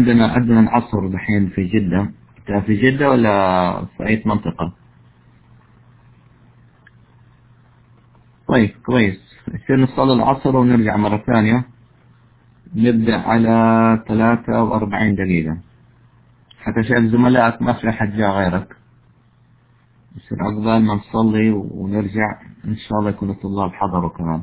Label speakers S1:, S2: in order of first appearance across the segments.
S1: عندنا عندنا العصر دحين في جدة. انت في جدة ولا في أي منطقة؟ طيب كويس. يصير نصلي العصر ونرجع مرة ثانية. نبدأ على ثلاثة وأربعين دقيقة. حتى شايف زملائك ما في أحد جاء غيرك. يصير عقبال ما نصلي ونرجع. إن شاء الله يكون الطلاب حضروا كمان.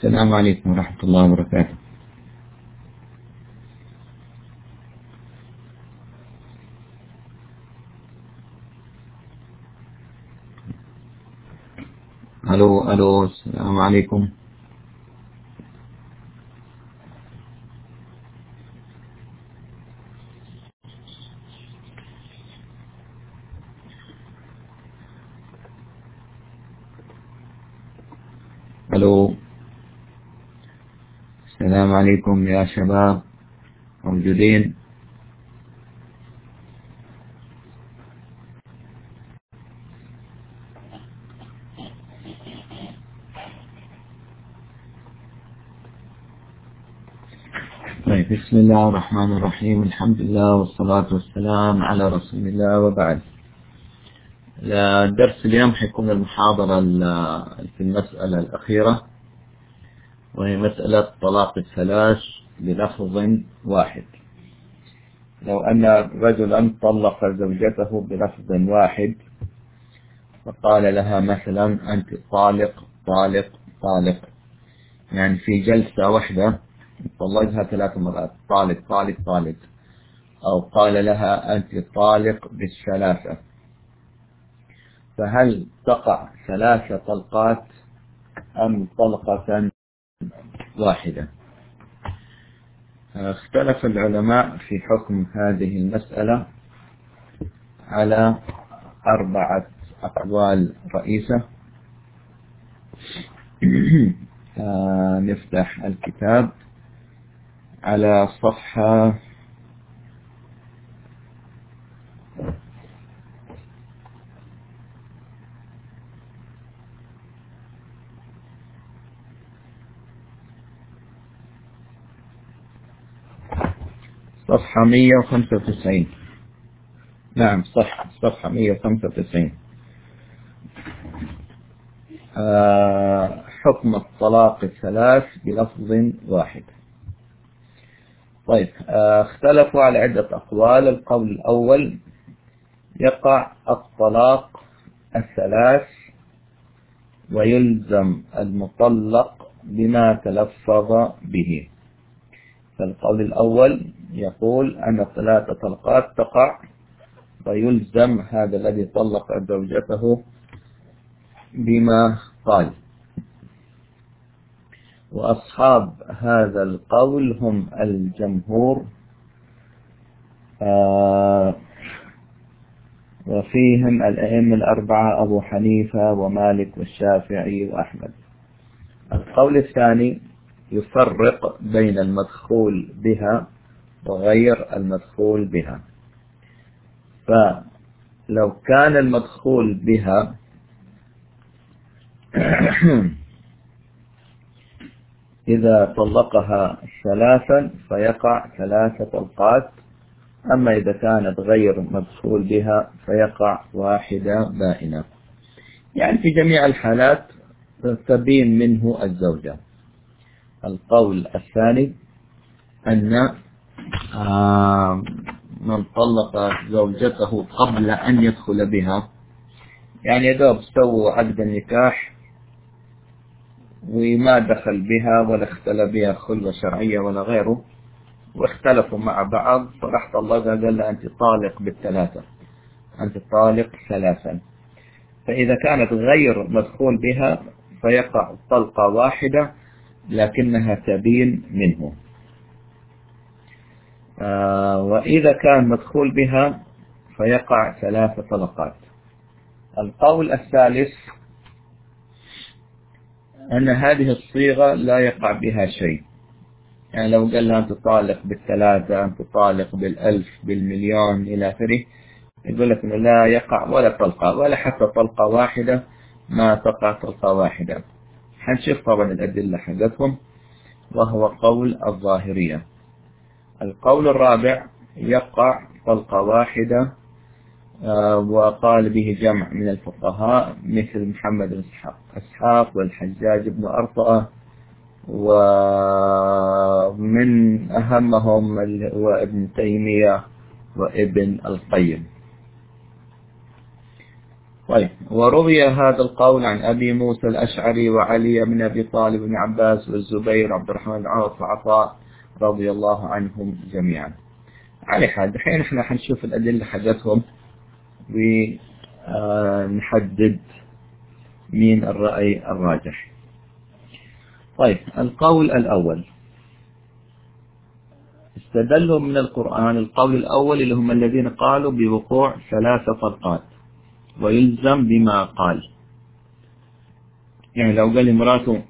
S1: السلام عليكم ورحمة الله وبركاته. ألو ألو السلام عليكم. عليكم يا شباب. موجودين طيب بسم الله الرحمن الرحيم. الحمد لله والصلاة والسلام على رسول الله وبعد. الدرس اليوم حيكون المحاضرة في المسألة الأخيرة. وهي مسألة طلاق الثلاث بلفظ واحد. لو أن رجلا طلق زوجته بلفظ واحد فقال لها مثلا أنت طالق طالق طالق. يعني في جلسة واحدة طلقها ثلاث مرات طالق طالق طالق. أو قال لها أنت طالق بالثلاثة. فهل تقع ثلاث طلقات أم طلقة واحدة. اختلف العلماء في حكم هذه المسألة على أربعة أقوال رئيسة. نفتح الكتاب على صفحة صفحة 195 نعم صح صفحة 195 آه حكم الطلاق الثلاث بلفظ واحد. طيب آه اختلفوا على عدة أقوال. القول الأول يقع الطلاق الثلاث ويلزم المطلق بما تلفظ به. فالقول الأول يقول أن ثلاث طلقات تقع ويلزم هذا الذي طلق زوجته بما قال. وأصحاب هذا القول هم الجمهور آه وفيهم الأئمة الأربعة أبو حنيفة ومالك والشافعي وأحمد. القول الثاني يفرق بين المدخول بها وغير المدخول بها. فلو كان المدخول بها إذا طلقها ثلاثا فيقع ثلاثة طلقات. أما إذا كانت غير مدخول بها فيقع واحدة بائنة. يعني في جميع الحالات تبين منه الزوجة. القول الثاني أن من طلق زوجته قبل أن يدخل بها. يعني يدوب سووا عقد النكاح وما دخل بها ولا اختلى بها خلوة شرعية ولا غيره واختلفوا مع بعض فراح طلقها قال لها أنت طالق بالثلاثة. أنت طالق ثلاثا. فإذا كانت غير مدخول بها فيقع طلقة واحدة لكنها تبين منه. آه وإذا كان مدخول بها فيقع ثلاث طلقات القول الثالث أن هذه الصيغة لا يقع بها شيء. يعني لو قال لها أنت طالق بالثلاثة أنت طالق بالألف بالمليون إلى آخره يقول لك أنه لا يقع ولا طلقة ولا حتى طلقة واحدة ما تقع طلقة واحدة. حنشوف طبعا الأدلة حقتهم وهو قول الظاهرية. القول الرابع يقع طلقة واحدة وقال به جمع من الفقهاء مثل محمد بن إسحاق والحجاج بن أرطأة ومن أهمهم هو ابن تيمية وابن القيم. طيب وروي هذا القول عن أبي موسى الأشعري وعلي بن أبي طالب بن عباس والزبير عبد الرحمن بن عوف وعطاء رضي الله عنهم جميعا. على حال دحين إحنا حنشوف الأدلة حقتهم. ونحدد من الرأي الراجح. طيب القول الأول. استدلوا من القرآن القول الأول اللي هم الذين قالوا بوقوع ثلاثة طلقات. ويلزم بما قال. يعني لو قال امراته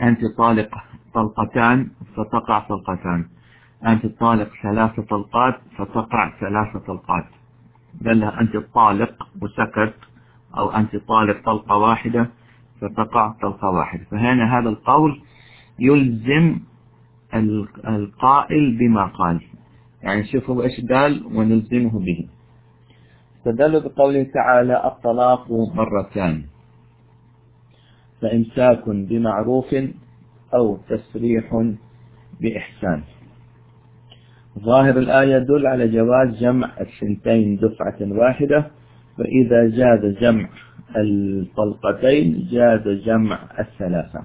S1: أنت طالق طلقتان فتقع طلقتان. أنت طالق ثلاث طلقات فتقع ثلاث طلقات. لها أنت طالق وسكت أو أنت طالق طلقة واحدة فتقع طلقة واحدة. فهنا هذا القول يلزم القائل بما قال. يعني شوفوا إيش قال ونلزمه به. استدلوا بقوله تعالى الطلاق مرتان. فإمساك بمعروف أو تسريح بإحسان. ظاهر الآية يدل على جواز جمع الثنتين دفعة واحدة فإذا جاز جمع الطلقتين جاز جمع الثلاثة.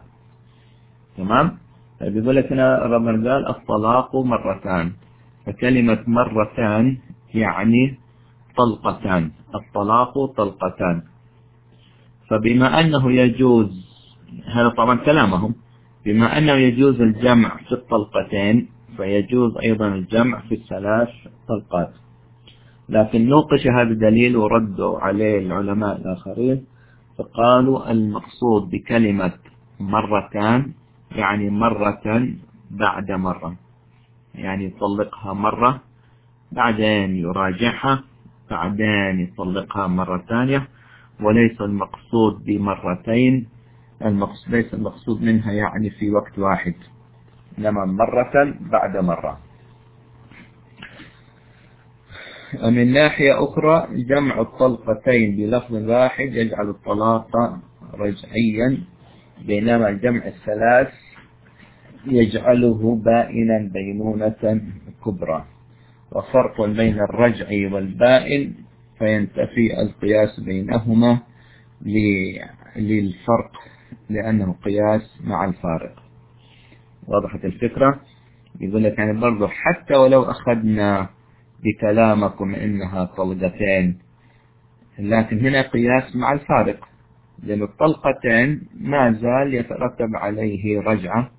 S1: تمام؟ بيقول لك هنا ربنا قال الطلاق مرتان فكلمة مرتان يعني طلقتان. الطلاق طلقتان. فبما أنه يجوز هذا طبعا كلامهم بما أنه يجوز الجمع في الطلقتين فيجوز أيضا الجمع في الثلاث طلقات. لكن نوقش هذا الدليل وردوا عليه العلماء الآخرين فقالوا المقصود بكلمة مرتان يعني مرة بعد مرة. يعني يطلقها مرة بعدين يراجعها بعدين يطلقها مرة ثانية وليس المقصود بمرتين المقصود ليس المقصود منها يعني في وقت واحد إنما مرة بعد مرة. من ناحية أخرى جمع الطلقتين بلفظ واحد يجعل الطلاق رجعيا بينما جمع الثلاث يجعله بائنا بينونة كبرى. وفرق بين الرجع والبائن فينتفي القياس بينهما للفرق. لأنه قياس مع الفارق. وضحت الفكرة؟ يقول لك يعني برضو حتى ولو أخذنا بكلامكم إنها طلقتين لكن هنا قياس مع الفارق. لأن الطلقتين ما زال يترتب عليه رجعة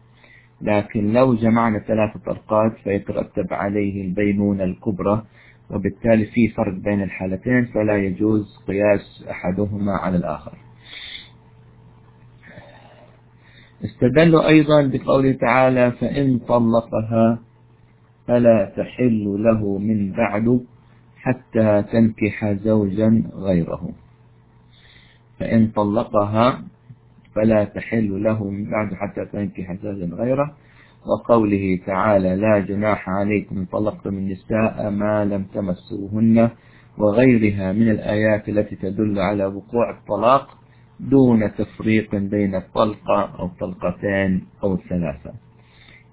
S1: لكن لو جمعنا ثلاث طلقات فيترتب عليه البينونة الكبرى وبالتالي في فرق بين الحالتين فلا يجوز قياس أحدهما على الآخر. استدلوا أيضا بقوله تعالى فإن طلقها فلا تحل له من بعد حتى تنكح زوجا غيره. فإن طلقها فلا تحل له من بعد حتى تنكح زوجا غيره. وقوله تعالى لا جناح عليكم طلقتم النساء ما لم تمسوهن وغيرها من الآيات التي تدل على وقوع الطلاق. دون تفريق بين الطلقة أو طلقتين أو ثلاثة.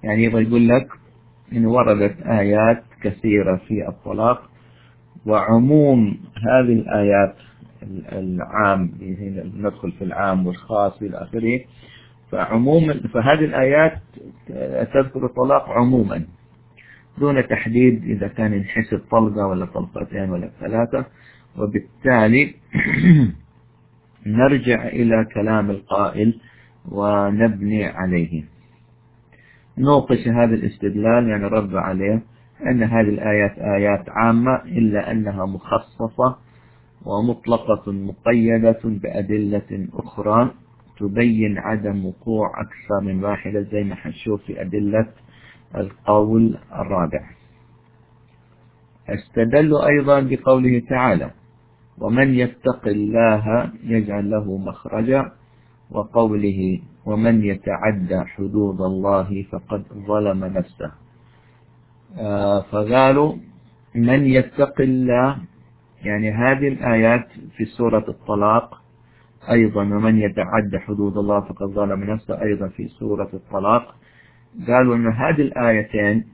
S1: يعني يبغى يقول لك إن وردت آيات كثيرة في الطلاق وعموم هذه الآيات العام ندخل في العام والخاص إلى آخره فعموما فهذه الآيات تذكر الطلاق عموما دون تحديد إذا كان ينحسب طلقة ولا طلقتين ولا ثلاثة وبالتالي نرجع إلى كلام القائل ونبني عليه. نوقش هذا الاستدلال يعني رد عليه أن هذه الآيات آيات عامة إلا أنها مخصصة ومطلقة مقيدة بأدلة أخرى تبين عدم وقوع أكثر من واحدة زي ما حنشوف في أدلة القول الرابع. استدلوا أيضا بقوله تعالى ومن يتق الله يجعل له مخرجا وقوله ومن يتعدى حدود الله فقد ظلم نفسه. آه فقالوا من يتق الله يعني هذه الآيات في سورة الطلاق أيضا ومن يتعدى حدود الله فقد ظلم نفسه أيضا في سورة الطلاق. قالوا أن هذه الآيتين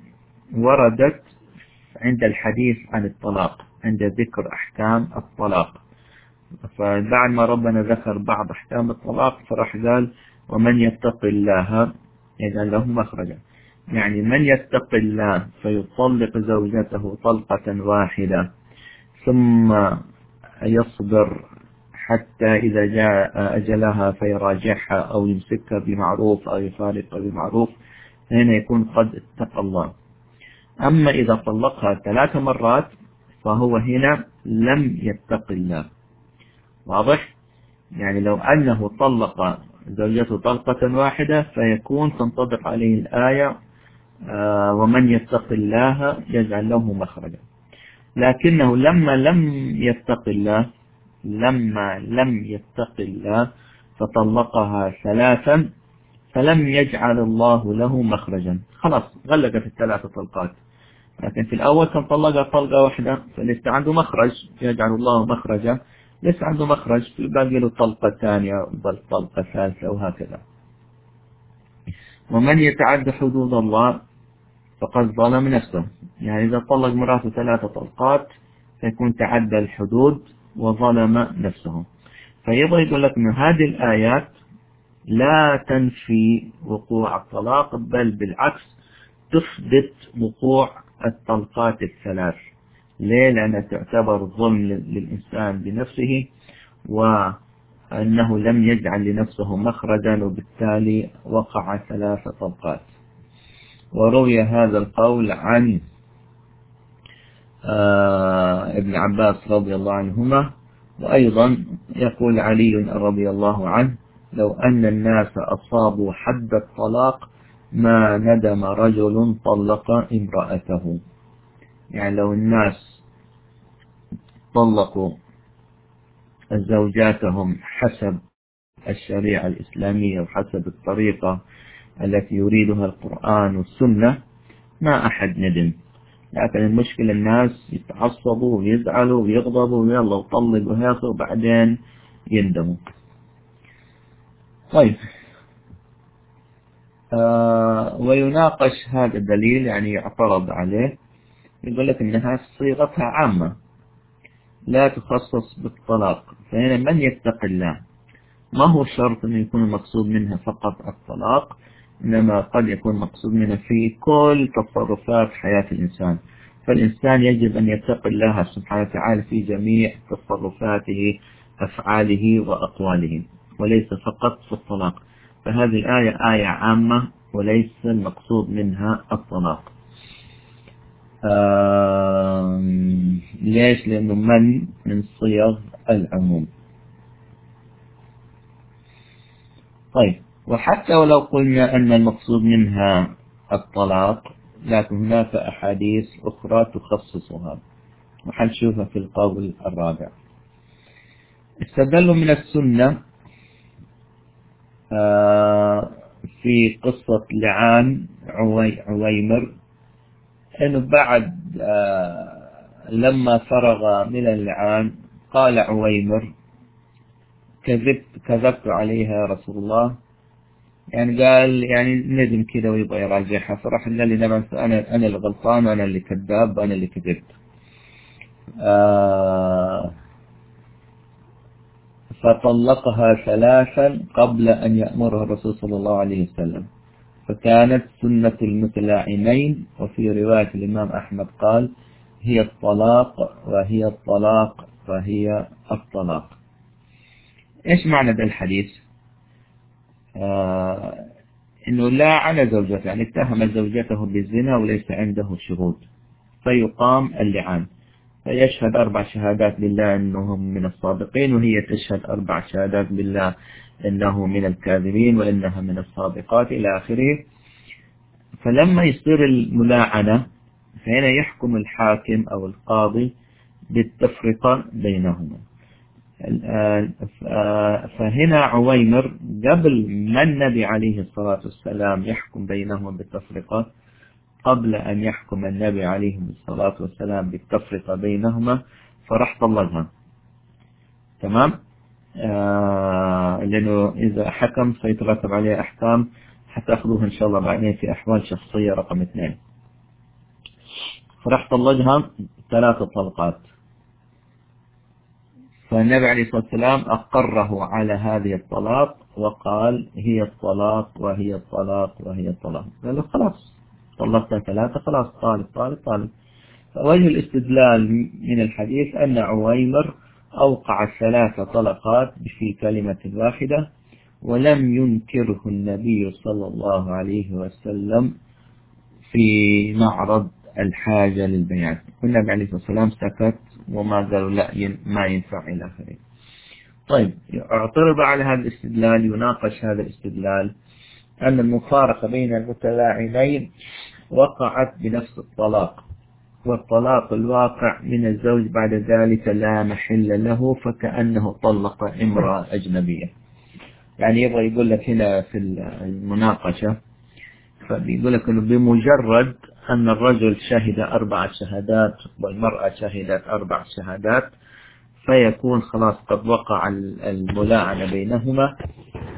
S1: وردت عند الحديث عن الطلاق. عند ذكر أحكام الطلاق. فبعد ما ربنا ذكر بعض أحكام الطلاق فراح قال ومن يتق الله يجعل له مخرجا يعني من يتق الله فيطلق زوجته طلقة واحدة ثم يصبر حتى إذا جاء أجلها فيراجعها أو يمسكها بمعروف أو يفارقها بمعروف هنا يكون قد اتقى الله. أما إذا طلقها ثلاث مرات فهو هنا لم يتق الله. واضح؟ يعني لو أنه طلق زوجته طلقة واحدة فيكون تنطبق عليه الآية آه، ومن يتق الله يجعل له مخرجا. لكنه لما لم يتق الله لما لم يتق الله فطلقها ثلاثا فلم يجعل الله له مخرجا. خلاص غلق في الثلاثة طلقات. لكن في الأول كان طلقها طلقة واحدة فليس عنده مخرج. يجعل الله مخرجا ليس عنده مخرج. باقي له طلقة ثانية بل طلقة ثالثة وهكذا. ومن يتعد حدود الله فقد ظلم نفسه. يعني إذا طلق مراته ثلاثة طلقات فيكون تعدى الحدود وظلم نفسه. فيبغى يقول لك أن هذه الآيات لا تنفي وقوع الطلاق بل بالعكس تثبت وقوع الطلقات الثلاث. ليه لأنها تعتبر ظلم للإنسان بنفسه وأنه لم يجعل لنفسه مخرجا وبالتالي وقع ثلاث طلقات. وروي هذا القول عن آه، ابن عباس رضي الله عنهما وأيضا يقول علي رضي الله عنه لو أن الناس أصابوا حد الطلاق ما ندم رجل طلق امرأته. يعني لو الناس طلقوا زوجاتهم حسب الشريعة الإسلامية وحسب الطريقة التي يريدها القرآن والسنة ما أحد ندم. لكن المشكلة الناس يتعصبوا ويزعلوا ويغضبوا ويلا وطلق وهيصوا وبعدين يندموا. طيب. آه ويناقش هذا الدليل يعني يعترض عليه. يقول لك انها صيغتها عامة. لا تخصص بالطلاق. فهنا من يتق الله؟ ما هو الشرط أن يكون المقصود منها فقط الطلاق إنما قد يكون مقصود منها في كل تصرفات حياة الإنسان. فالإنسان يجب أن يتقي الله سبحانه وتعالى في جميع تصرفاته أفعاله وأقواله وليس فقط في الطلاق. فهذه الآية آية عامة وليس المقصود منها الطلاق. ليش؟ لأنه من من صيغ العموم. طيب وحتى ولو قلنا أن المقصود منها الطلاق لكن هناك أحاديث أخرى تخصصها. وحنشوفها في القول الرابع. استدلوا من السنة آه، في قصة لعان عويمر أنه بعد آه، لما فرغ من اللعان قال عويمر كذبت كذبت عليها رسول الله. يعني قال يعني ندم كذا ويبغى يراجعها. فراح قال لي نعم أنا أنا اللي غلطان وأنا اللي كذاب وأنا اللي كذبت. آه فطلقها ثلاثا قبل أن يأمرها الرسول صلى الله عليه وسلم. فكانت سنة المتلاعنين وفي رواية الإمام أحمد قال هي الطلاق وهي الطلاق وهي الطلاق. إيش معنى ذا الحديث؟ آه إنه لا على زوجته يعني اتهم زوجته بالزنا وليس عنده شهود فيقام اللعان. فيشهد أربع شهادات بالله أنهم من الصادقين وهي تشهد أربع شهادات بالله أنه من الكاذبين وأنها من الصادقات إلى آخره. فلما يصير الملاعنة فهنا يحكم الحاكم أو القاضي بالتفرقة بينهما. فهنا عويمر قبل ما النبي عليه الصلاة والسلام يحكم بينهم بالتفرقة قبل أن يحكم النبي عليه الصلاة والسلام بالتفرقة بينهما فرح طلقها تمام؟ آه لأنه إذا حكم سيترتب عليه أحكام حتأخذوها إن شاء الله بعدين في أحوال شخصية رقم اثنين. فرح طلقها ثلاثة طلقات. فالنبي عليه الصلاة والسلام أقره على هذه الطلاق وقال هي الطلاق وهي الطلاق وهي الطلاق. قال له خلاص. طلقت ثلاثة خلاص طالب طالب طالب. فوجه الاستدلال من الحديث أن عويمر أوقع ثلاث طلقات في كلمة واحدة ولم ينكره النبي صلى الله عليه وسلم في معرض الحاجة للبيان والنبي عليه الصلاة والسلام سكت وما قالوا لا ما ينفع إلى آخره. طيب اعترض على هذا الاستدلال يناقش هذا الاستدلال أن المفارقة بين المتلاعنين وقعت بنفس الطلاق. والطلاق الواقع من الزوج بعد ذلك لا محل له فكأنه طلق امرأة أجنبية. يعني يبغى يقول لك هنا في المناقشة فبيقول لك أنه بمجرد أن الرجل شهد أربع شهادات والمرأة شهدت أربع شهادات فيكون خلاص قد وقع الملاعنة بينهما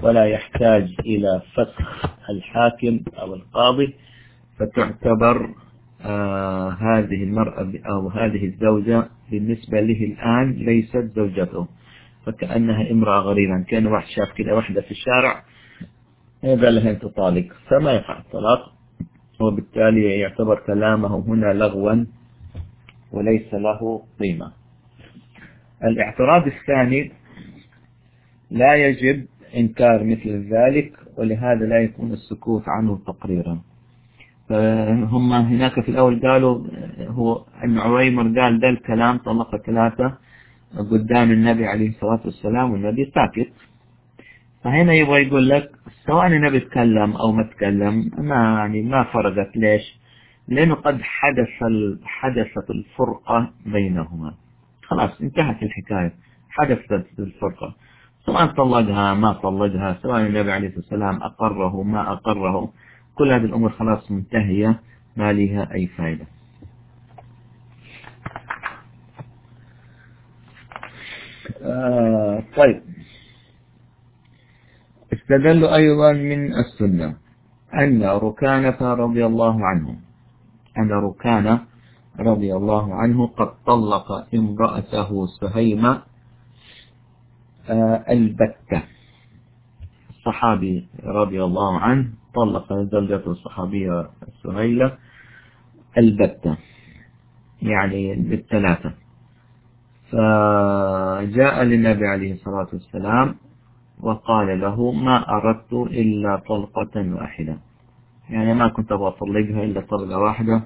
S1: ولا يحتاج إلى فسخ الحاكم أو القاضي فتعتبر آه هذه المرأة أو هذه الزوجة بالنسبة له الآن ليست زوجته. فكأنها امرأة غريبة كأن واحد شاف كده واحدة في الشارع قال لها أنت طالق فما يقع الطلاق؟ وبالتالي يعتبر كلامه هنا لغوا وليس له قيمة. الاعتراض الثاني لا يجب إنكار مثل ذلك ولهذا لا يكون السكوت عنه تقريرا. فهم هناك في الأول قالوا هو أن عويمر قال ذا الكلام طلق ثلاثة قدام النبي عليه الصلاة والسلام والنبي ساكت. فهنا يبغى يقول لك سواء النبي تكلم أو ما تكلم ما يعني ما فرقت. ليش؟ لأنه قد حدث حدثت الفرقة بينهما. خلاص انتهت الحكاية. حدثت الفرقة. سواء طلقها ما طلقها سواء النبي عليه الصلاة والسلام أقره ما أقره. كل هذه الأمور خلاص منتهية ما لها أي فائدة. آه طيب. استدلوا أيضا من السنة أن ركانة رضي الله عنه أن ركانة رضي الله عنه قد طلق امرأته سهيمة آه، البتة. الصحابي رضي الله عنه طلق زوجته الصحابية السهيلة البتة يعني بالثلاثة. فجاء للنبي عليه الصلاة والسلام وقال له ما أردت إلا طلقة واحدة. يعني ما كنت أبغى أطلقها إلا طلقة واحدة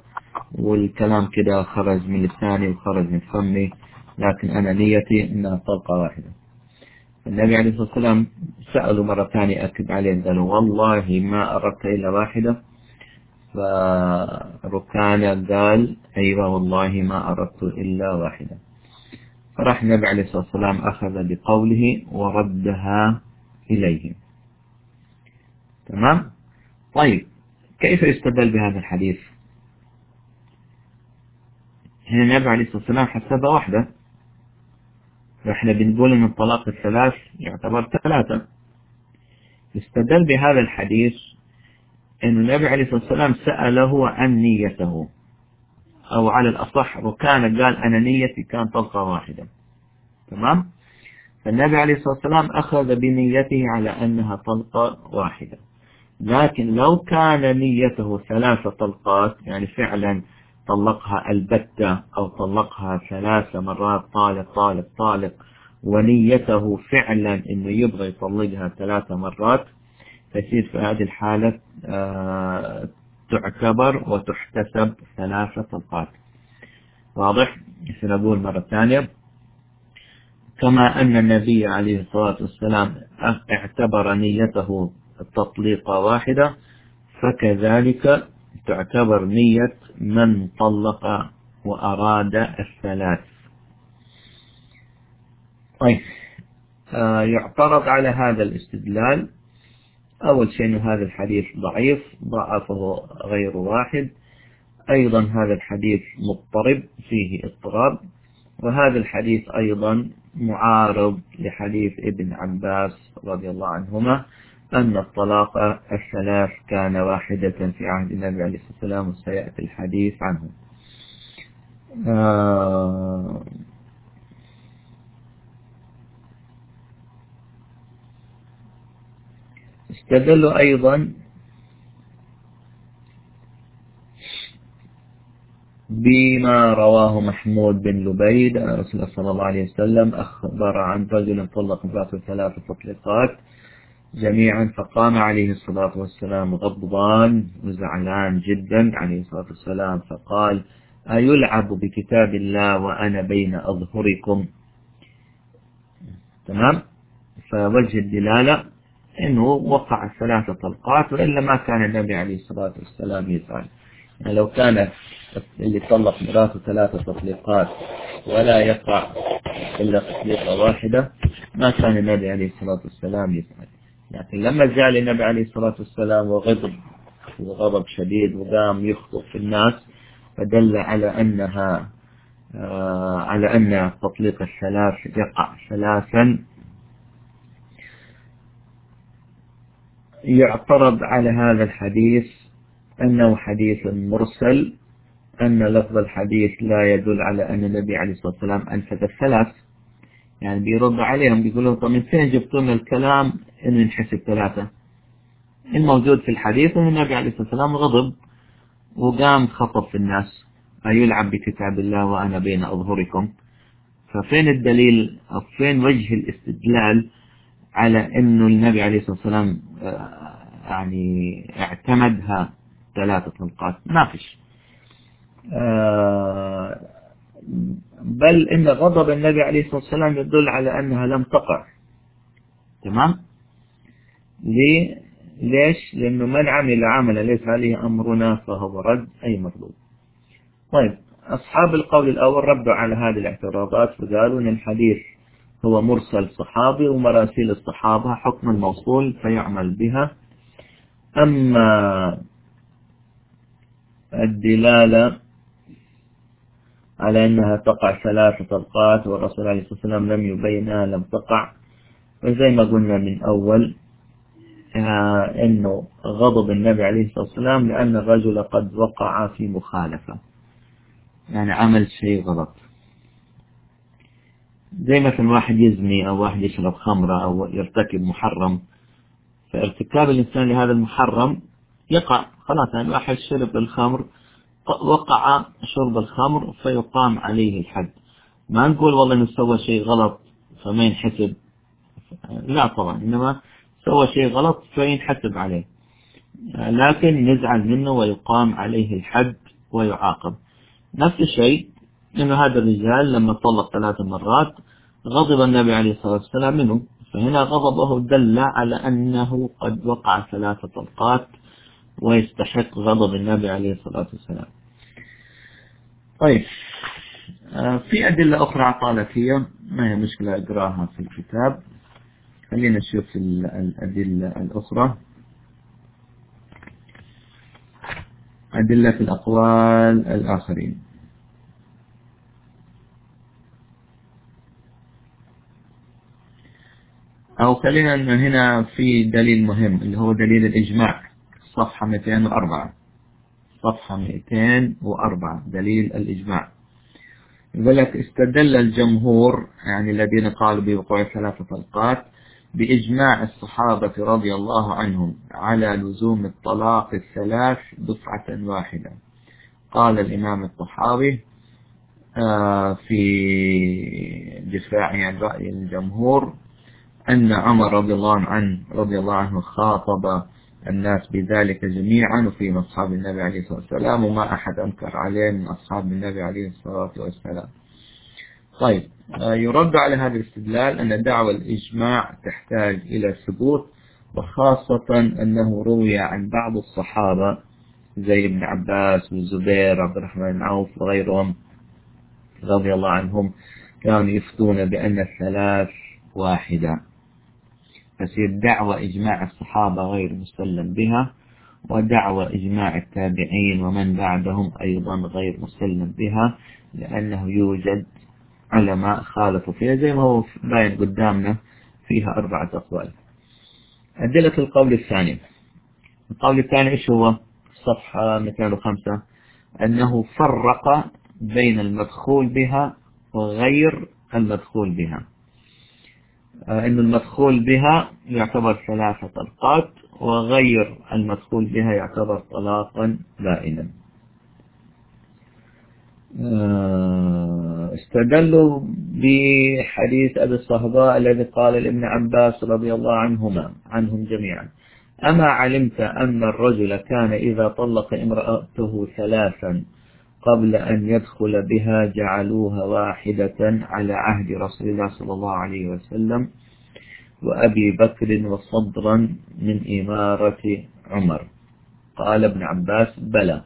S1: والكلام كده خرج من لساني وخرج من فمي لكن أنا نيتي إنها طلقة واحدة. النبي عليه الصلاة والسلام سأله مرة ثانية أكد عليه قالوا والله ما أردت إلا واحدة. فركان قال أيوة والله ما أردت إلا واحدة. فراح النبي عليه الصلاة والسلام أخذ بقوله وردها إليه. تمام؟ طيب كيف يستدل بهذا الحديث؟ هنا النبي عليه الصلاة والسلام حسبها واحدة. فإحنا بنقول أن الطلاق الثلاث يعتبر ثلاثة. استدل بهذا الحديث أن النبي عليه الصلاة والسلام سأله عن نيته أو على الأصح وكان قال أنا نيتي كان طلقة واحدة. تمام؟ فالنبي عليه الصلاة والسلام أخذ بنيته على أنها طلقة واحدة. لكن لو كان نيته ثلاث طلقات يعني فعلا طلقها البتة أو طلقها ثلاث مرات طالق طالق طالق. ونيته فعلا أنه يبغى يطلقها ثلاث مرات. فيصير في هذه الحالة آه تعتبر وتحتسب ثلاث طلقات. واضح؟ سنقول مرة ثانية. كما أن النبي عليه الصلاة والسلام اعتبر نيته التطليقة واحدة فكذلك تعتبر نية من طلق وأراد الثلاث. طيب آه يعترض على هذا الاستدلال. أول شيء هذا الحديث ضعيف ضعفه غير واحد. أيضا هذا الحديث مضطرب فيه اضطراب. وهذا الحديث أيضا معارض لحديث ابن عباس رضي الله عنهما. أن الطلاق الثلاث كان واحدة في عهد النبي عليه الصلاة والسلام وسيأتي الحديث عنه. آه استدلوا أيضا بما رواه محمود بن لبيد أن رسول الله صلى الله عليه وسلم أخبر عن رجل طلق امرأته ثلاث تطليقات. جميعا فقام عليه الصلاة والسلام غضبان وزعلان جدا عليه الصلاة والسلام فقال أيلعب بكتاب الله وأنا بين أظهركم؟ تمام؟ فوجه الدلالة أنه وقع ثلاثة طلقات وإلا ما كان النبي عليه الصلاة والسلام يفعل. يعني لو كان اللي طلق مراته ثلاثة تطليقات ولا يقع إلا تطليقة واحدة ما كان النبي عليه الصلاة والسلام يفعل. لكن لما جاء النبي عليه الصلاة والسلام وغضب وغضب شديد وقام يخطب في الناس فدل على أنها آه، على أن تطليق الثلاث يقع ثلاثا. يعترض على هذا الحديث أنه حديث مرسل أن لفظ الحديث لا يدل على أن النبي عليه الصلاة والسلام أنفذ الثلاث. يعني بيرد عليهم بيقول لهم طب من فين جبتم الكلام؟ إنه ينحسب ثلاثة الموجود في الحديث إن النبي عليه الصلاة والسلام غضب وقام خطب في الناس. أيلعب بكتاب الله وأنا بين أظهركم. ففين الدليل أو فين وجه الاستدلال على أنه النبي عليه الصلاة والسلام آه، يعني اعتمدها ثلاثة طلقات ما فيش بل إن غضب النبي عليه الصلاة والسلام يدل على أنها لم تقع. تمام؟ ليه؟ ليش؟ لأنه من عمل عملا ليس عليه أمرنا فهو رد أي مطلوب. طيب أصحاب القول الأول ردوا على هذه الاعتراضات فقالوا أن الحديث هو مرسل صحابي ومراسيل الصحابة حكم الموصول فيعمل بها. أما الدلالة على أنها تقع ثلاث طلقات والرسول عليه الصلاة والسلام لم يبينها لم تقع. وزي ما قلنا من أول آه، أنه غضب النبي عليه الصلاة والسلام لأن الرجل قد وقع في مخالفة. يعني عمل شيء غلط. زي مثلا واحد يزني أو واحد يشرب خمرة أو يرتكب محرم فارتكاب الإنسان لهذا المحرم يقع. خلاص يعني واحد شرب الخمر وقع شرب الخمر فيقام عليه الحد. ما نقول والله إنه سوى شيء غلط فما ينحسب. لا طبعا إنما سوى شيء غلط فينحسب عليه. لكن نزعل منه ويقام عليه الحد ويعاقب. نفس الشيء إنه هذا الرجال لما طلق ثلاث مرات غضب النبي عليه الصلاة والسلام منه. فهنا غضبه دل على أنه قد وقع ثلاث طلقات ويستحق غضب النبي عليه الصلاة والسلام. طيب آه، في أدلة أخرى عطالتية ما هي مشكلة أقراها في الكتاب. خلينا نشوف الأدلة الأخرى. أدلة في الأقوال الآخرين. أو خلينا هنا في دليل مهم اللي هو دليل الإجماع. صفحة 204 صفحة 204 دليل الإجماع. يقول لك استدل الجمهور يعني الذين قالوا بوقوع ثلاثة طلقات بإجماع الصحابة رضي الله عنهم على لزوم الطلاق الثلاث دفعة واحدة. قال الإمام الطحاوي آه، في دفاعه عن رأي الجمهور أن عمر رضي الله عنه رضي الله عنه خاطب الناس بذلك جميعا وفي أصحاب النبي عليه الصلاة والسلام وما أحد أنكر عليه من أصحاب النبي عليه الصلاة والسلام. طيب آه، يرد على هذا الاستدلال أن دعوة الإجماع تحتاج إلى ثبوت وخاصة أنه روي عن بعض الصحابة زي ابن عباس والزبير عبد الرحمن بن عوف وغيرهم رضي الله عنهم كانوا يفتون بأن الثلاث واحدة. تصير دعوة إجماع الصحابة غير مسلم بها ودعوة إجماع التابعين ومن بعدهم أيضا غير مسلم بها لأنه يوجد علماء خالفوا فيها زي ما هو باين قدامنا فيها أربعة أقوال. أدلة القول الثاني. القول الثاني إيش هو؟ صفحة 205 أنه فرق بين المدخول بها وغير المدخول بها. أن المدخول بها يعتبر ثلاثة طلقات وغير المدخول بها يعتبر طلاقا بائنا. آه، استدلوا بحديث أبي الصهباء الذي قال لابن عباس رضي الله عنهما عنهم جميعا. أما علمت أن الرجل كان إذا طلق امرأته ثلاثا قبل أن يدخل بها جعلوها واحدة على عهد رسول الله صلى الله عليه وسلم وأبي بكر وصدرا من إمارة عمر. قال ابن عباس بلى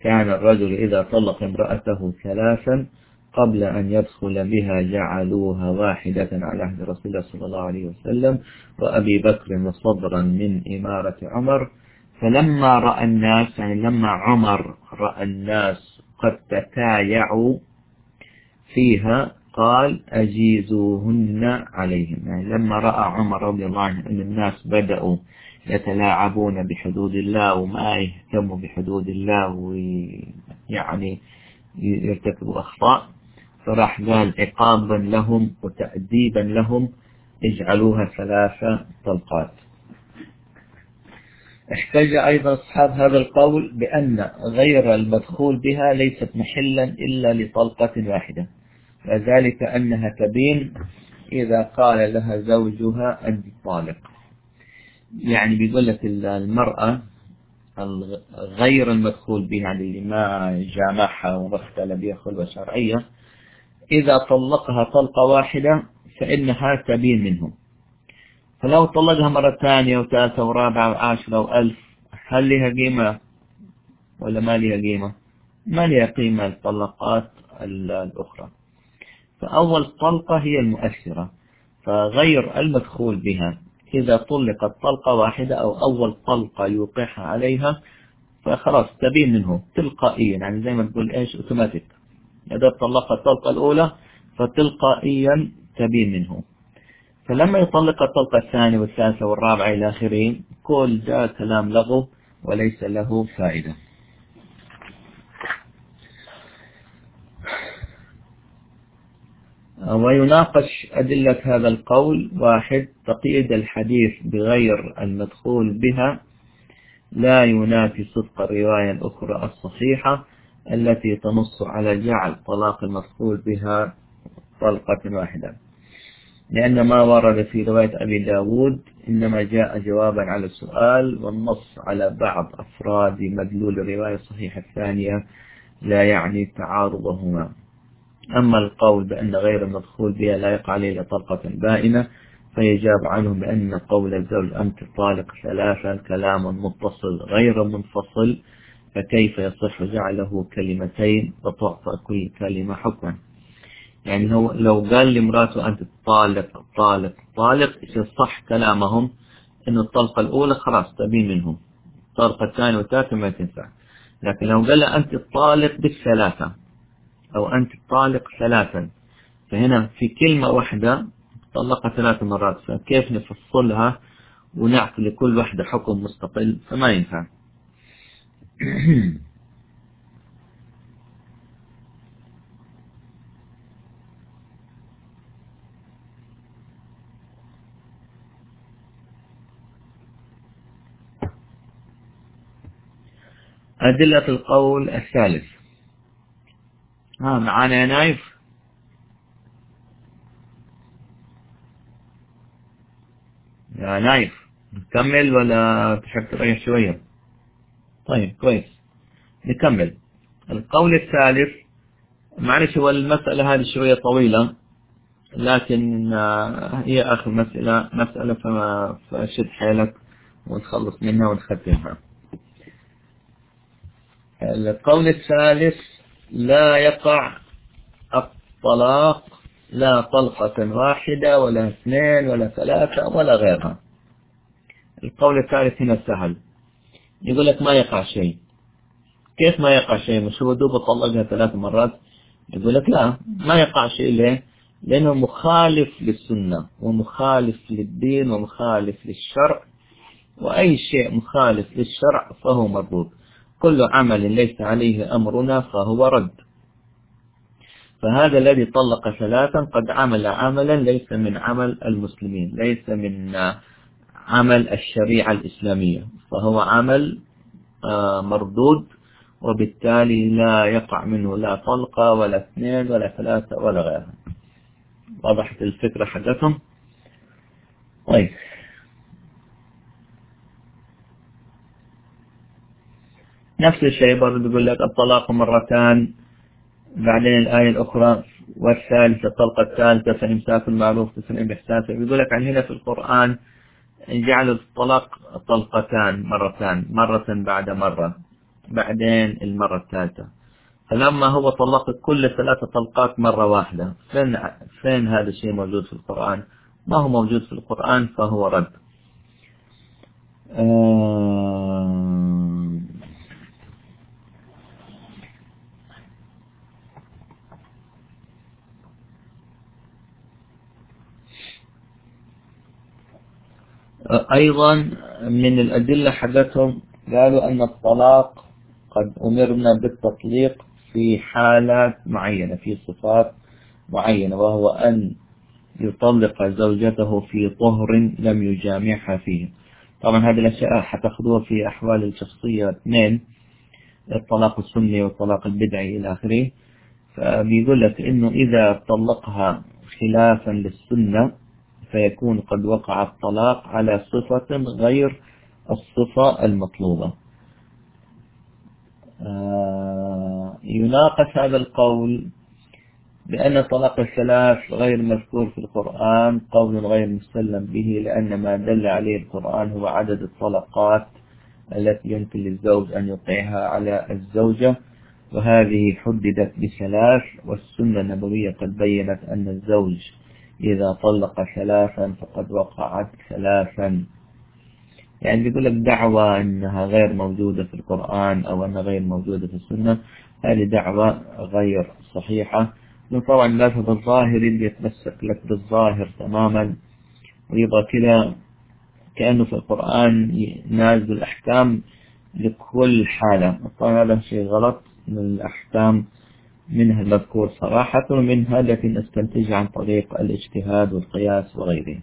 S1: كان الرجل إذا طلق امرأته ثلاثا قبل أن يدخل بها جعلوها واحدة على عهد رسول الله صلى الله عليه وسلم وأبي بكر وصدرا من إمارة عمر. فلما رأى الناس يعني لما عمر رأى الناس قد تتايعوا فيها قال أجيزوهن عليهم. يعني لما رأى عمر رضي الله عنه أن الناس بدأوا يتلاعبون بحدود الله وما يهتموا بحدود الله ويعني يرتكبوا أخطاء فراح قال عقابا لهم وتأديبا لهم اجعلوها ثلاثة طلقات. احتج أيضا أصحاب هذا القول بأن غير المدخول بها ليست محلا إلا لطلقة واحدة وذلك أنها تبين إذا قال لها زوجها أنت طالق يعني بيقول لك المرأة غير المدخول بها اللي ما جامعها ومختل بها خلوة شرعية إذا طلقها طلقة واحدة فإنها تبين منه. فلو طلقها مرة ثانية وثالثة ورابعة وعاشرة وألف هل لها قيمة ولا ما لها قيمة؟ ما لها قيمة الطلقات الأخرى. فأول طلقة هي المؤثرة فغير المدخول بها. إذا طلقت طلقة واحدة أو أول طلقة يوقعها عليها فخلاص تبين منه تلقائيا. يعني زي ما تقول إيش؟ أوتوماتيك. إذا طلقت الطلقة الأولى فتلقائيا تبين منه. فلما يطلق الطلقة الثانية والثالثة والرابعة إلى آخره كل ده كلام لغو وليس له فائدة. ويناقش أدلة هذا القول واحد تقييد الحديث بغير المدخول بها لا ينافي صدق الرواية الأخرى الصحيحة التي تنص على جعل طلاق المدخول بها طلقة واحدة. لأن ما ورد في رواية أبي داود إنما جاء جوابا على السؤال والنص على بعض أفراد مدلول الرواية الصحيحة الثانية لا يعني تعارضهما. أما القول بأن غير المدخول بها لا يقع عليه طلقة بائنة فيجاب عنه بأن قول الزوج أنت طالق ثلاثا كلام متصل غير منفصل فكيف يصح جعله كلمتين وتعطى كل كلمة حكما؟ يعني هو لو قال لمراته أنت طالق طالق طالق يصير صح كلامهم أن الطلقة الأولى خلاص تبين منهم. الطلقة الثانية والثالثة ما تنفع. لكن لو قال أنت طالق بالثلاثة أو أنت طالق ثلاثا فهنا في كلمة واحدة طلقها ثلاث مرات فكيف نفصلها ونعطي لكل واحدة حكم مستقل؟ فما ينفع. أدلة القول الثالث. ها معانا يا نايف؟ يا نايف نكمل ولا تحب تريح شوية؟ طيب كويس. نكمل. القول الثالث معلش هو المسألة هذه شوية طويلة لكن آه، هي آخر مسألة مسألة فشد حيلك ونخلص منها ونختمها القول الثالث لا يقع الطلاق لا طلقة واحدة ولا اثنين ولا ثلاثة ولا غيرها. القول الثالث هنا سهل يقول لك ما يقع شيء. كيف ما يقع شيء؟ مش هو دوب طلقها ثلاث مرات؟ يقول لك لا ما يقع شيء. ليه؟ لأنه مخالف للسنة ومخالف للدين ومخالف للشرع. وأي شيء مخالف للشرع فهو مردود كل عمل ليس عليه أمرنا فهو رد. فهذا الذي طلق ثلاثا قد عمل عملا ليس من عمل المسلمين ليس من عمل الشريعة الإسلامية فهو عمل آه، مردود وبالتالي لا يقع منه لا طلقة ولا اثنين ولا ثلاثة ولا غيرها. وضحت الفكرة حقتهم؟ طيب. نفس الشيء برضه بيقول لك الطلاق مرتان. بعدين الآية الأخرى والثالثة الطلقة الثالثة فإمساك المعروف تسليم بإحسان. بيقول لك عن هنا في القرآن جعلوا الطلاق طلقتان مرتان مرة بعد مرة بعدين المرة الثالثة. فلما هو طلق كل ثلاثة طلقات مرة واحدة. فين, فين هذا الشيء موجود في القرآن؟ ما هو موجود في القرآن فهو رد. آه أيضا من الأدلة حقتهم قالوا أن الطلاق قد أمرنا بالتطليق في حالات معينة في صفات معينة وهو أن يطلق زوجته في طهر لم يجامعها فيه. طبعا هذه الأشياء حتأخذوها في أحوال الشخصية اثنين الطلاق السني والطلاق البدعي إلى آخره. فبيقول لك إنه إذا طلقها خلافا للسنة فيكون قد وقع الطلاق على صفة غير الصفة المطلوبة. آه، يناقش هذا القول بأن طلاق الثلاث غير مذكور في القرآن قول غير مسلم به لأن ما دل عليه القرآن هو عدد الطلقات التي يمكن للزوج أن يوقعها على الزوجة وهذه حددت بثلاث والسنة النبوية قد بينت أن الزوج إذا طلق ثلاثا فقد وقعت ثلاثا يعني بيقول لك دعوة أنها غير موجودة في القرآن أو أنها غير موجودة في السنة هذه دعوة غير صحيحة. طبعا المذهب الظاهري اللي يتمسك لك بالظاهر تماما. ويبغى كذا كأنه في القرآن نازل الأحكام لكل حالة. طبعا هذا شيء غلط من الأحكام منها المذكور صراحة ومنها التي نستنتجها عن طريق الاجتهاد والقياس وغيره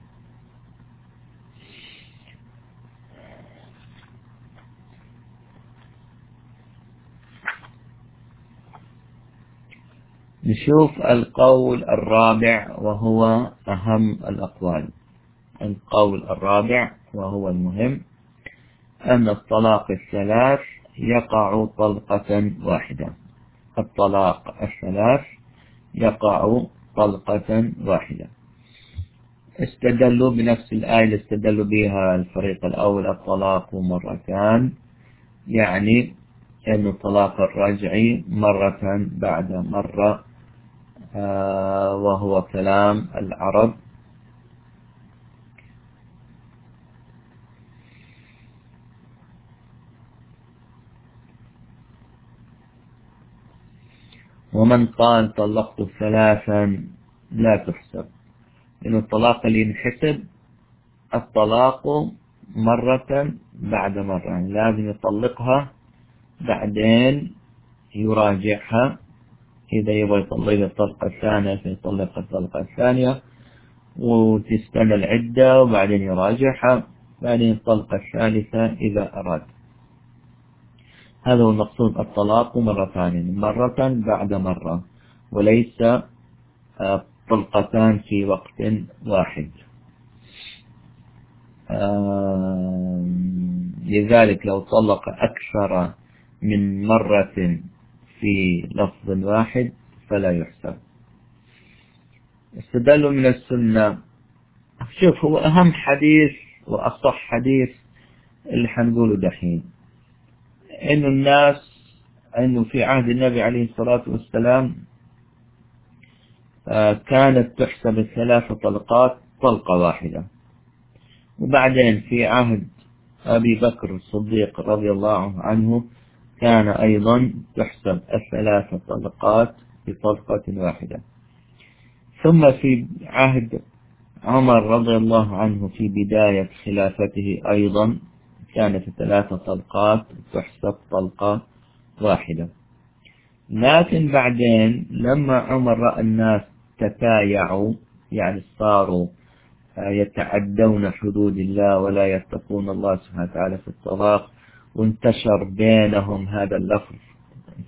S1: نشوف القول الرابع وهو أهم الأقوال. القول الرابع وهو المهم أن الطلاق الثلاث يقع طلقة واحدة. الطلاق الثلاث يقع طلقة واحدة. استدلوا بنفس الآية اللي استدلوا بها الفريق الأول الطلاق مرتان يعني أن الطلاق الرجعي مرة بعد مرة آه، وهو كلام العرب. ومن قال طلقت ثلاثا لا تحسب. إن الطلاق اللي ينحسب الطلاق مرة بعد مرة. يعني لازم يطلقها بعدين يراجعها. إذا يبغى يطلق الطلقة الثانية فيطلق الطلقة الثانية وتستنى العدة وبعدين يراجعها بعدين الطلقة الثالثة إذا أراد. هذا هو المقصود الطلاق مرتان مرة بعد مرة وليس آه، طلقتان في وقت واحد. آه، لذلك لو طلق أكثر من مرة في لفظ واحد فلا يحسب استدلوا من السنة. شوف هو أهم حديث وأصح حديث اللي حنقوله دحين. إنه الناس إنه في عهد النبي عليه الصلاة والسلام آه، كانت تحسب الثلاث طلقات طلقة واحدة. وبعدين في عهد أبي بكر الصديق رضي الله عنه كان أيضا تحسب الثلاث طلقات بطلقة واحدة. ثم في عهد عمر رضي الله عنه في بداية خلافته أيضا كانت ثلاث طلقات تحسب طلقة واحدة. لكن بعدين لما عمر رأى الناس تتايعوا يعني صاروا يتعدون حدود الله ولا يتقون الله سبحانه وتعالى في الطلاق وانتشر بينهم هذا اللفظ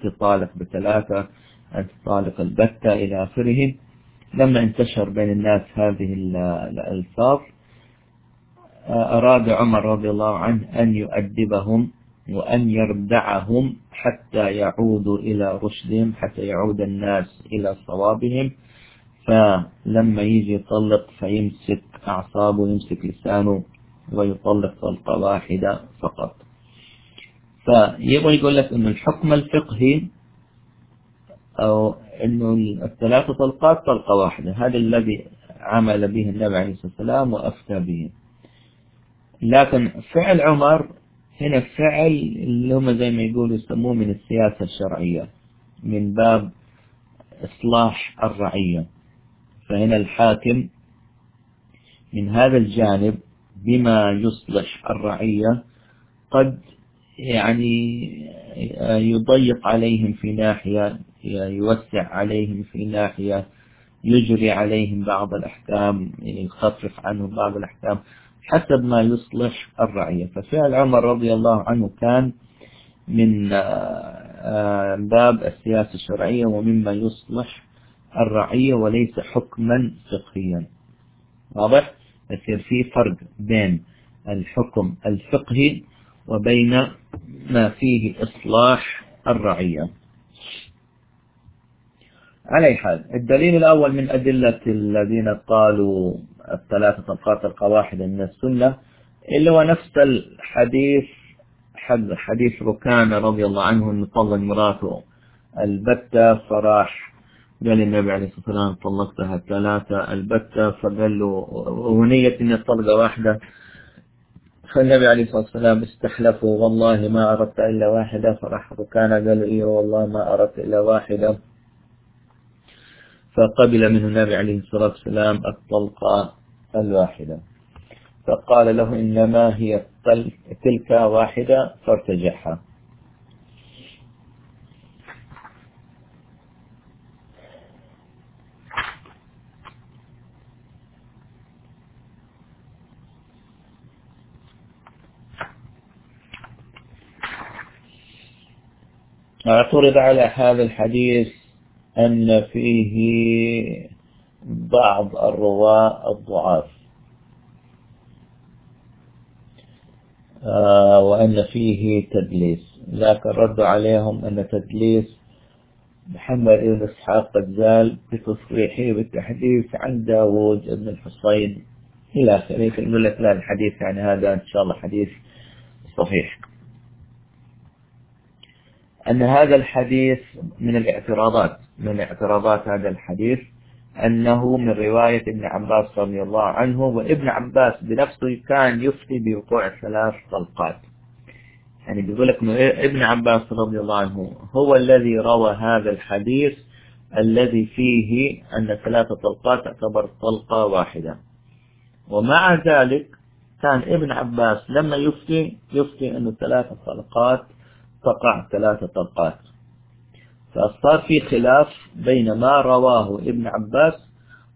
S1: تطالق بثلاثة أن تطالق البتة إلى آخره. لما انتشر بين الناس هذه الألفاظ أراد عمر رضي الله عنه أن يؤدبهم وأن يردعهم حتى يعودوا إلى رشدهم حتى يعود الناس إلى صوابهم. فلما يجي يطلق فيمسك أعصابه يمسك لسانه ويطلق طلقة واحدة فقط. فيبغى يقول لك أن الحكم الفقهي أو أنه الثلاث طلقات طلقة واحدة. هذا الذي عمل به النبي عليه الصلاة والسلام وأفتى به. لكن فعل عمر هنا فعل اللي هم زي ما يقولوا يسموه من السياسة الشرعية من باب إصلاح الرعية. فهنا الحاكم من هذا الجانب بما يصلح الرعية قد يعني يضيق عليهم في ناحية يوسع عليهم في ناحية يجري عليهم بعض الأحكام يخفف عنهم بعض الأحكام. حسب ما يصلح الرعية. ففعل عمر رضي الله عنه كان من آه، باب السياسة الشرعية ومما يصلح الرعية وليس حكما فقهيا. واضح؟ يصير في فرق بين الحكم الفقهي وبين ما فيه إصلاح الرعية. على حال الدليل الأول من أدلة الذين قالوا الثلاثة طبقات القواحد من السنة اللي هو نفس الحديث حد حديث ركان رضي الله عنه أنه طلق مراته البتة فراح قال النبي عليه الصلاة والسلام طلقتها ثلاثة البتة فقال له ونية أن الطلقة واحدة. فالنبي عليه الصلاة والسلام استحلفوا والله ما أردت إلا واحدة. فراح ركان قال إيه والله ما أردت إلا واحدة. فقبل منه النبي عليه الصلاة والسلام الطلقة الواحدة. فقال له إنما هي تلك واحدة فارتجعها. اعترض على هذا الحديث أن فيه بعض الرواة الضعاف. آه، وأن فيه تدليس. لكن ردوا عليهم أن تدليس محمد بن إسحاق قد زال بتصريحه بالتحديث عن داود بن الحصين. إلى آخره. يقول لك لا الحديث يعني هذا. إن شاء الله حديث صحيح. أن هذا الحديث من الاعتراضات من اعتراضات هذا الحديث أنه من رواية ابن عباس رضي الله عنه وابن عباس بنفسه كان يفتي بوقوع ثلاث طلقات. يعني بيقول لك ابن عباس رضي الله عنه هو الذي روى هذا الحديث الذي فيه أن ثلاث طلقات تعتبر طلقة واحدة. ومع ذلك كان ابن عباس لما يفتي يفتي أن ثلاث طلقات تقع ثلاث طلقات فصار في خلاف بين ما رواه ابن عباس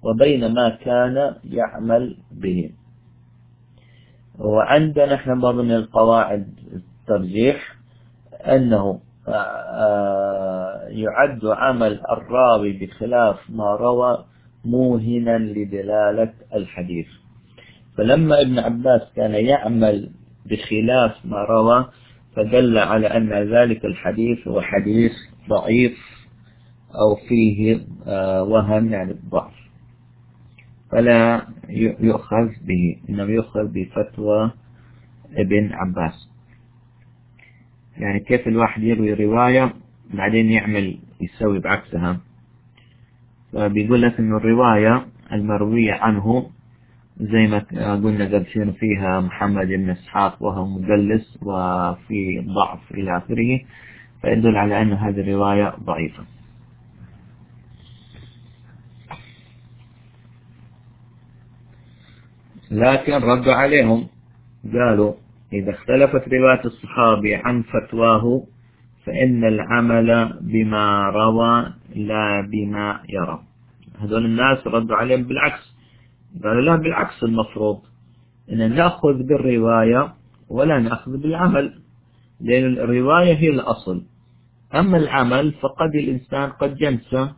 S1: وبين ما كان يعمل به. وعندنا إحنا برضو من القواعد الترجيح أنه آه، يعد عمل الراوي بخلاف ما روى موهنا لدلالة الحديث. فلما ابن عباس كان يعمل بخلاف ما روى فدل على أن ذلك الحديث هو حديث ضعيف أو فيه آه، وهم يعني الضعف. فلا يؤخذ به إنما يؤخذ بفتوى ابن عباس. يعني كيف الواحد يروي رواية بعدين يعمل يسوي بعكسها؟ فبيقول لك إنه الرواية المروية عنه زي ما قلنا شنو فيها محمد بن إسحاق وهو مدلس وفي ضعف إلى آخره فيدل على أن هذه الرواية ضعيفة. لكن ردوا عليهم قالوا إذا اختلفت رواية الصحابي عن فتواه فإن العمل بما روى لا بما يرى. هذول الناس ردوا عليهم بالعكس. قالوا لا بالعكس المفروض أن نأخذ بالرواية ولا نأخذ بالعمل لأن الرواية هي الأصل. أما العمل فقد الإنسان قد ينسى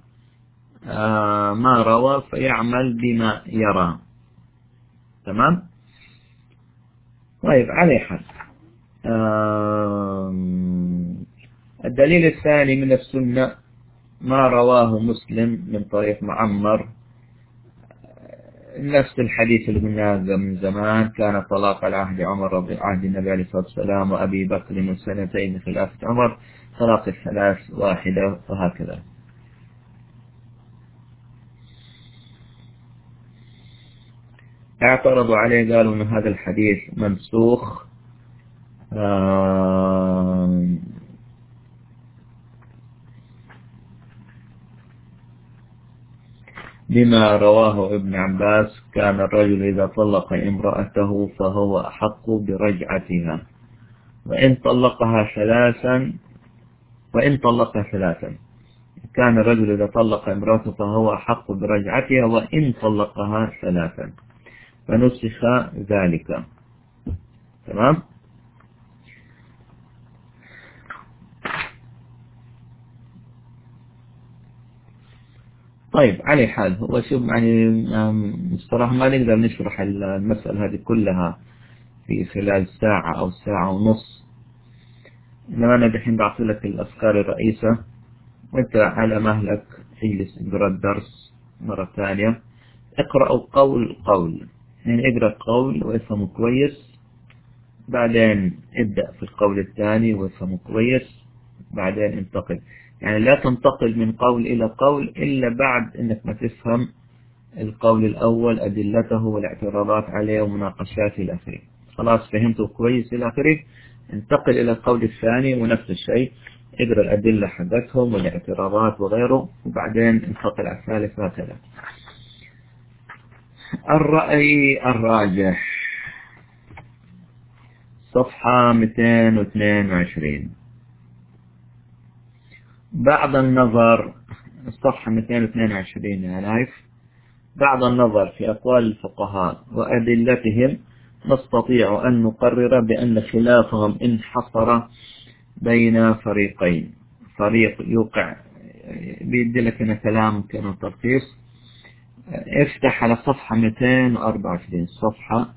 S1: آه، ما روى فيعمل بما يرى. تمام؟ طيب علي حال. الدليل الثاني من السنة ما رواه مسلم من طريق معمر. نفس الحديث اللي قلناه من زمان كان طلاق العهد عمر رضي عهد النبي عليه الصلاة والسلام وأبي بكر من سنتين خلافة عمر. طلاق الثلاث واحدة وهكذا. اعترضوا عليه قالوا إن هذا الحديث منسوخ. بما رواه ابن عباس كان الرجل إذا طلق امرأته فهو أحق برجعتها. وإن طلقها ثلاثا وإن طلقها ثلاثا. كان الرجل إذا طلق امرأته فهو أحق برجعتها وإن طلقها ثلاثا. فنسخ ذلك. تمام؟ طيب على حال هو شوف يعني الصراحة ما نقدر نشرح المسألة هذه كلها في خلال ساعة أو ساعة ونص. إنما أنا دحين بعطي لك الأفكار الرئيسة. وأنت على مهلك اجلس اقرأ الدرس مرة ثانية. اقرأ قول قول. يعني اقرأ قول وافهمه كويس. بعدين ابدأ في القول الثاني وافهمه كويس. بعدين انتقل. يعني لا تنتقل من قول إلى قول إلا بعد أنك ما تفهم القول الأول أدلته والاعتراضات عليه ومناقشات إلى آخره. خلاص فهمته كويس إلى آخره. انتقل إلى القول الثاني ونفس الشيء. اقرأ الأدلة حقتهم والاعتراضات وغيره وبعدين انتقل على الثالث وهكذا. الرأي الراجح. صفحة 222 بعد النظر الصفحة 222 يا بعد النظر في أقوال الفقهاء وأدلتهم نستطيع أن نقرر بأن خلافهم انحصر بين فريقين. فريق يوقع بيدلك هنا كلام كان ترخيص افتح على صفحة 224 صفحة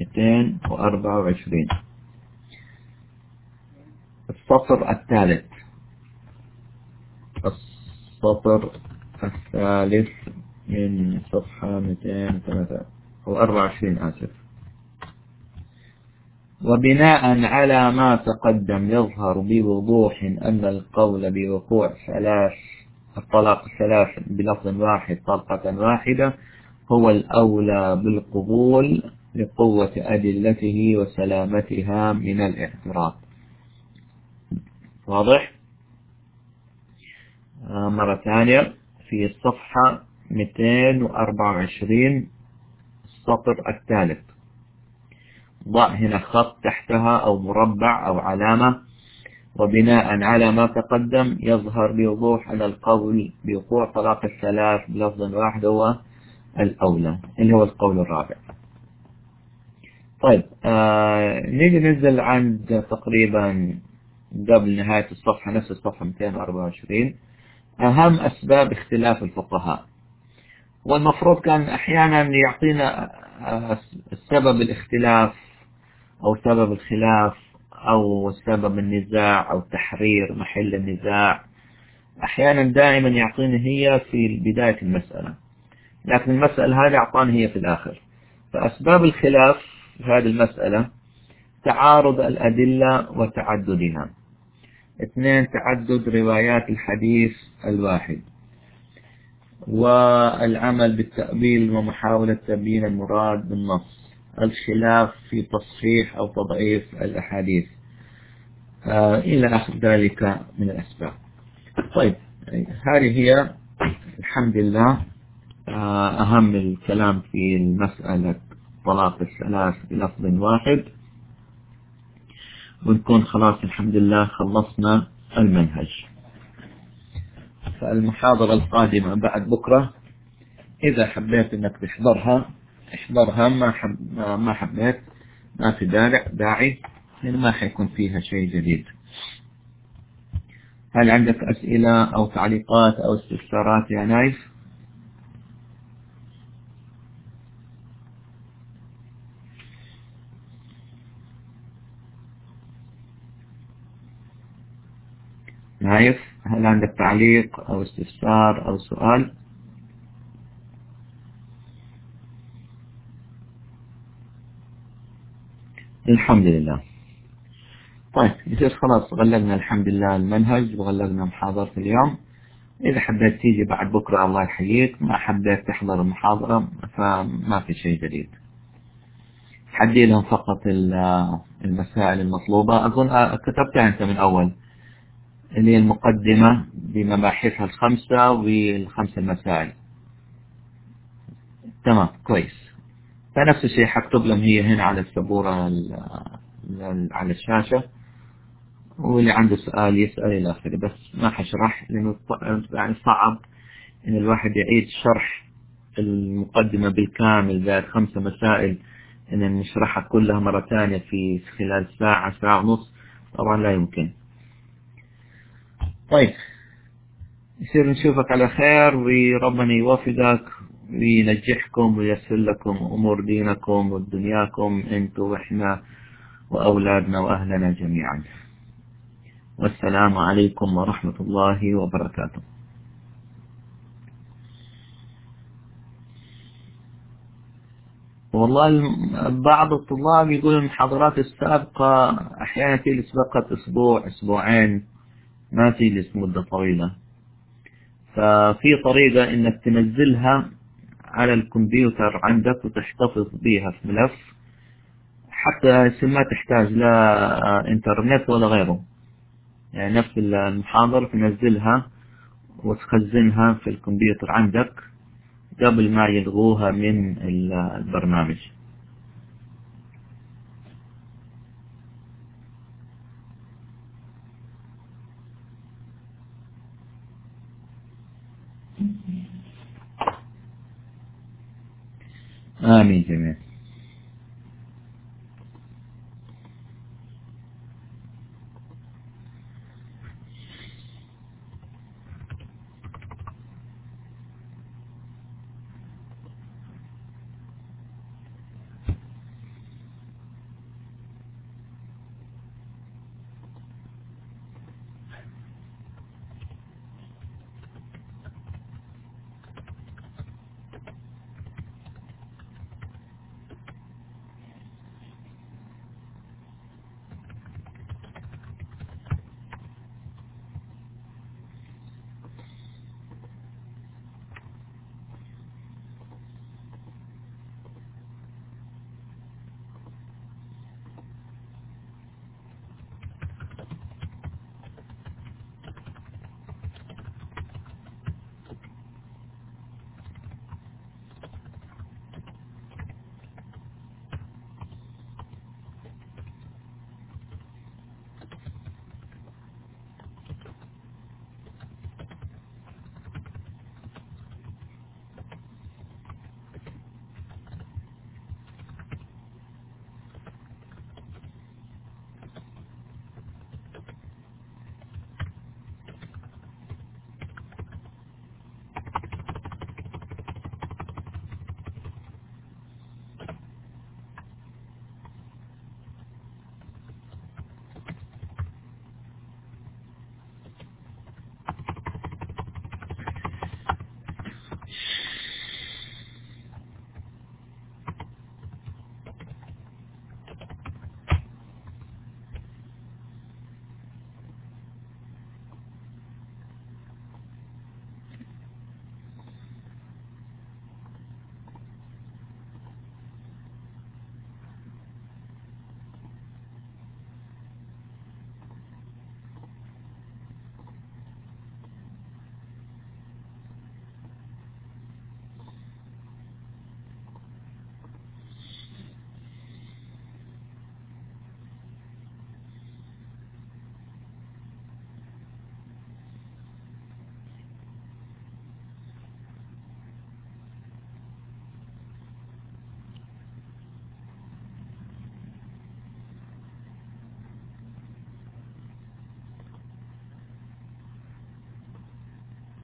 S1: 224 السطر الثالث. السطر الثالث من صفحة 224 آسف وبناء على ما تقدم يظهر بوضوح أن القول بوقوع ثلاث الطلاق الثلاث بلفظ واحد طلقة واحدة هو الأولى بالقبول لقوة أدلته وسلامتها من الاعتراض واضح؟ آه، مرة ثانية. في الصفحة 224 السطر الثالث. ضع هنا خط تحتها أو مربع أو علامة. وبناء على ما تقدم يظهر بوضوح أن القول بوقوع طلاق الثلاث بلفظ واحد هو الأولى اللي هو القول الرابع. طيب آه نيجي ننزل عند تقريبا قبل نهاية الصفحة نفس الصفحة 224 أهم أسباب اختلاف الفقهاء. والمفروض كان أحيانا يعطينا سبب الاختلاف أو سبب الخلاف أو سبب النزاع أو تحرير محل النزاع. أحيانا دائما يعطينا هي في بداية المسألة. لكن المسألة هذه أعطانا هي في الآخر. فأسباب الخلاف في هذه المسألة تعارض الأدلة وتعددها اثنين تعدد روايات الحديث الواحد. والعمل بالتأويل ومحاولة تبيين المراد بالنص. الخلاف في تصحيح أو تضعيف الأحاديث. آه إلى آخر ذلك من الأسباب. طيب هذه هي الحمد لله آه أهم الكلام في المسألة طلاق الثلاث بلفظ واحد. ونكون خلاص الحمد لله خلصنا المنهج. فالمحاضرة القادمة بعد بكرة إذا حبيت أنك تحضرها احضرها ما حب ما حبيت ما في داعي داعي لأن ما حيكون فيها شيء جديد. هل عندك أسئلة أو تعليقات أو استفسارات يا نايف؟ نايف هل عندك تعليق أو استفسار أو سؤال؟ الحمد لله. طيب يصير خلاص غلقنا الحمد لله المنهج وغلقنا محاضرة اليوم. إذا حبيت تيجي بعد بكرة الله يحييك ما حبيت تحضر المحاضرة فما في شيء جديد. حدي لهم فقط المسائل المطلوبة. أظن كتبتها أنت من أول. اللي هي المقدمة بمباحثها الخمسة والخمس المسائل. تمام كويس. فنفس الشيء حكتب لهم هي هنا على السبورة على الشاشة واللي عنده سؤال يسأل إلى آخره. بس ما حشرح لأنه يعني صعب إن الواحد يعيد شرح المقدمة بالكامل ذات خمسة مسائل إن نشرحها كلها مرة ثانية في خلال ساعة ساعة ونص. طبعا لا يمكن. طيب. يصير نشوفك على خير وربنا يوفقك وينجحكم ويسر لكم أمور دينكم ودنياكم أنتم وإحنا وأولادنا وأهلنا جميعا. والسلام عليكم ورحمة الله وبركاته. والله بعض الطلاب يقول المحاضرات السابقة أحيانا تجلس فقط أسبوع أسبوعين. ما تجلس مدة طويلة. ففي طريقة إنك تنزلها على الكمبيوتر عندك وتحتفظ بها في ملف حتى ما تحتاج لا إنترنت ولا غيره. يعني نفس المحاضرة تنزلها وتخزنها في الكمبيوتر عندك قبل ما يلغوها من البرنامج. වෙන්නේ කියන්නේ.